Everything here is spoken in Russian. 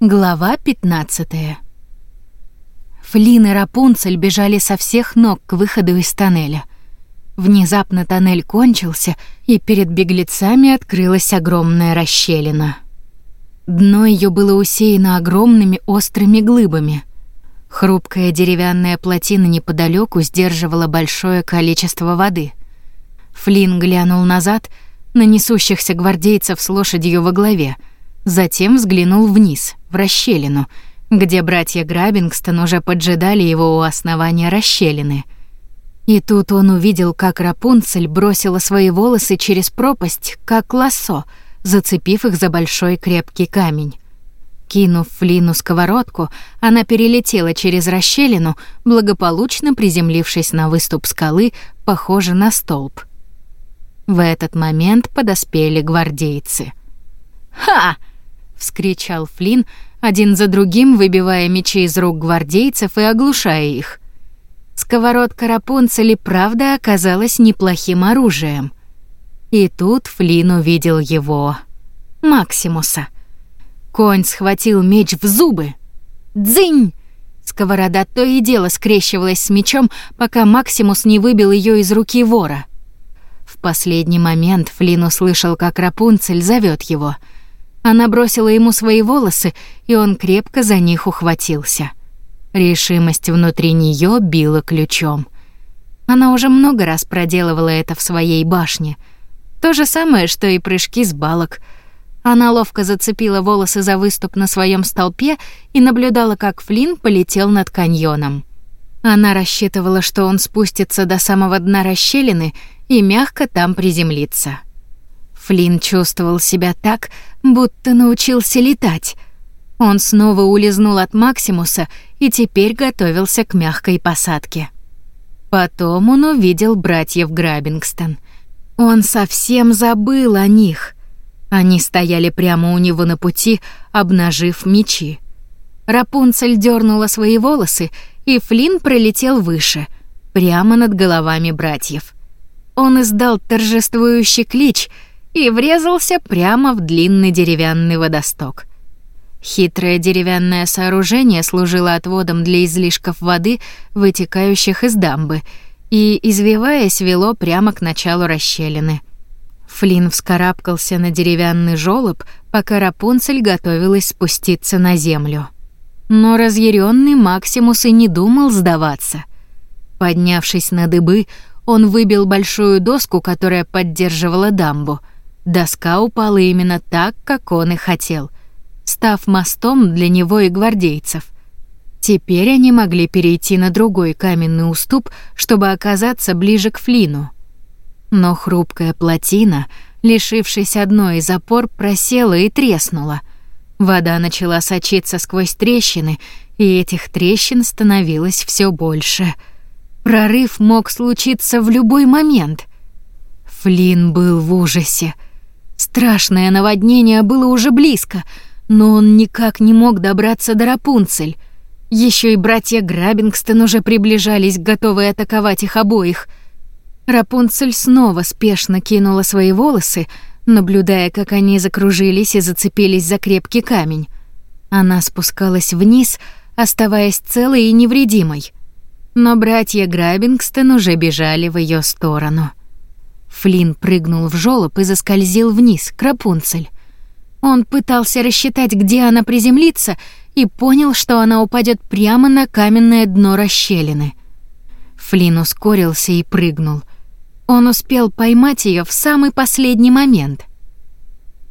Глава 15. Флин и Рапунцель бежали со всех ног к выходу из тоннеля. Внезапно тоннель кончился, и перед беглецами открылась огромная расщелина. Дно ее было усеяно огромными острыми глыбами. Хрупкая деревянная плотина неподалеку сдерживала большое количество воды. Флин глянул назад на несущихся гвардейцев с лошадью во главе — Затем взглянул вниз, в расщелину, где братья Грабингстон уже поджидали его у основания расщелины. И тут он увидел, как Рапунцель бросила свои волосы через пропасть, как лассо, зацепив их за большой крепкий камень. Кинув Флину сковородку, она перелетела через расщелину, благополучно приземлившись на выступ скалы, похожий на столб. В этот момент подоспели гвардейцы. «Ха!» Вскричал Флин, один за другим выбивая мечи из рук гвардейцев и оглушая их. Сковородка Рапунцели правда оказалась неплохим оружием. И тут Флин увидел его, Максимуса. Конь схватил меч в зубы. Дзынь! Сковорода то и дело скрещивалась с мечом, пока Максимус не выбил ее из руки вора. В последний момент Флин услышал, как Рапунцель зовет его — она бросила ему свои волосы, и он крепко за них ухватился. Решимость внутри нее била ключом. Она уже много раз проделывала это в своей башне. То же самое, что и прыжки с балок. Она ловко зацепила волосы за выступ на своем столпе и наблюдала, как Флинн полетел над каньоном. Она рассчитывала, что он спустится до самого дна расщелины и мягко там приземлится. Флинн чувствовал себя так, будто научился летать. Он снова улизнул от Максимуса и теперь готовился к мягкой посадке. Потом он увидел братьев Грабингстон. Он совсем забыл о них. Они стояли прямо у него на пути, обнажив мечи. Рапунцель дернула свои волосы, и Флинн пролетел выше, прямо над головами братьев. Он издал торжествующий клич — и врезался прямо в длинный деревянный водосток. Хитрое деревянное сооружение служило отводом для излишков воды, вытекающих из дамбы, и, извиваясь, вело прямо к началу расщелины. Флинн вскарабкался на деревянный жёлоб, пока Рапунцель готовилась спуститься на землю. Но разъяренный Максимус и не думал сдаваться. Поднявшись на дыбы, он выбил большую доску, которая поддерживала дамбу — Доска упала именно так, как он и хотел, став мостом для него и гвардейцев. Теперь они могли перейти на другой каменный уступ, чтобы оказаться ближе к Флину. Но хрупкая плотина, лишившись одной из опор, просела и треснула. Вода начала сочиться сквозь трещины, и этих трещин становилось все больше. Прорыв мог случиться в любой момент. Флин был в ужасе. Страшное наводнение было уже близко, но он никак не мог добраться до Рапунцель. Еще и братья Грабингстон уже приближались, готовые атаковать их обоих. Рапунцель снова спешно кинула свои волосы, наблюдая, как они закружились и зацепились за крепкий камень. Она спускалась вниз, оставаясь целой и невредимой. Но братья Грабингстон уже бежали в ее сторону. Флин прыгнул в жёлоб и заскользил вниз, к Рапунцель. Он пытался рассчитать, где она приземлится, и понял, что она упадет прямо на каменное дно расщелины. Флин ускорился и прыгнул. Он успел поймать ее в самый последний момент.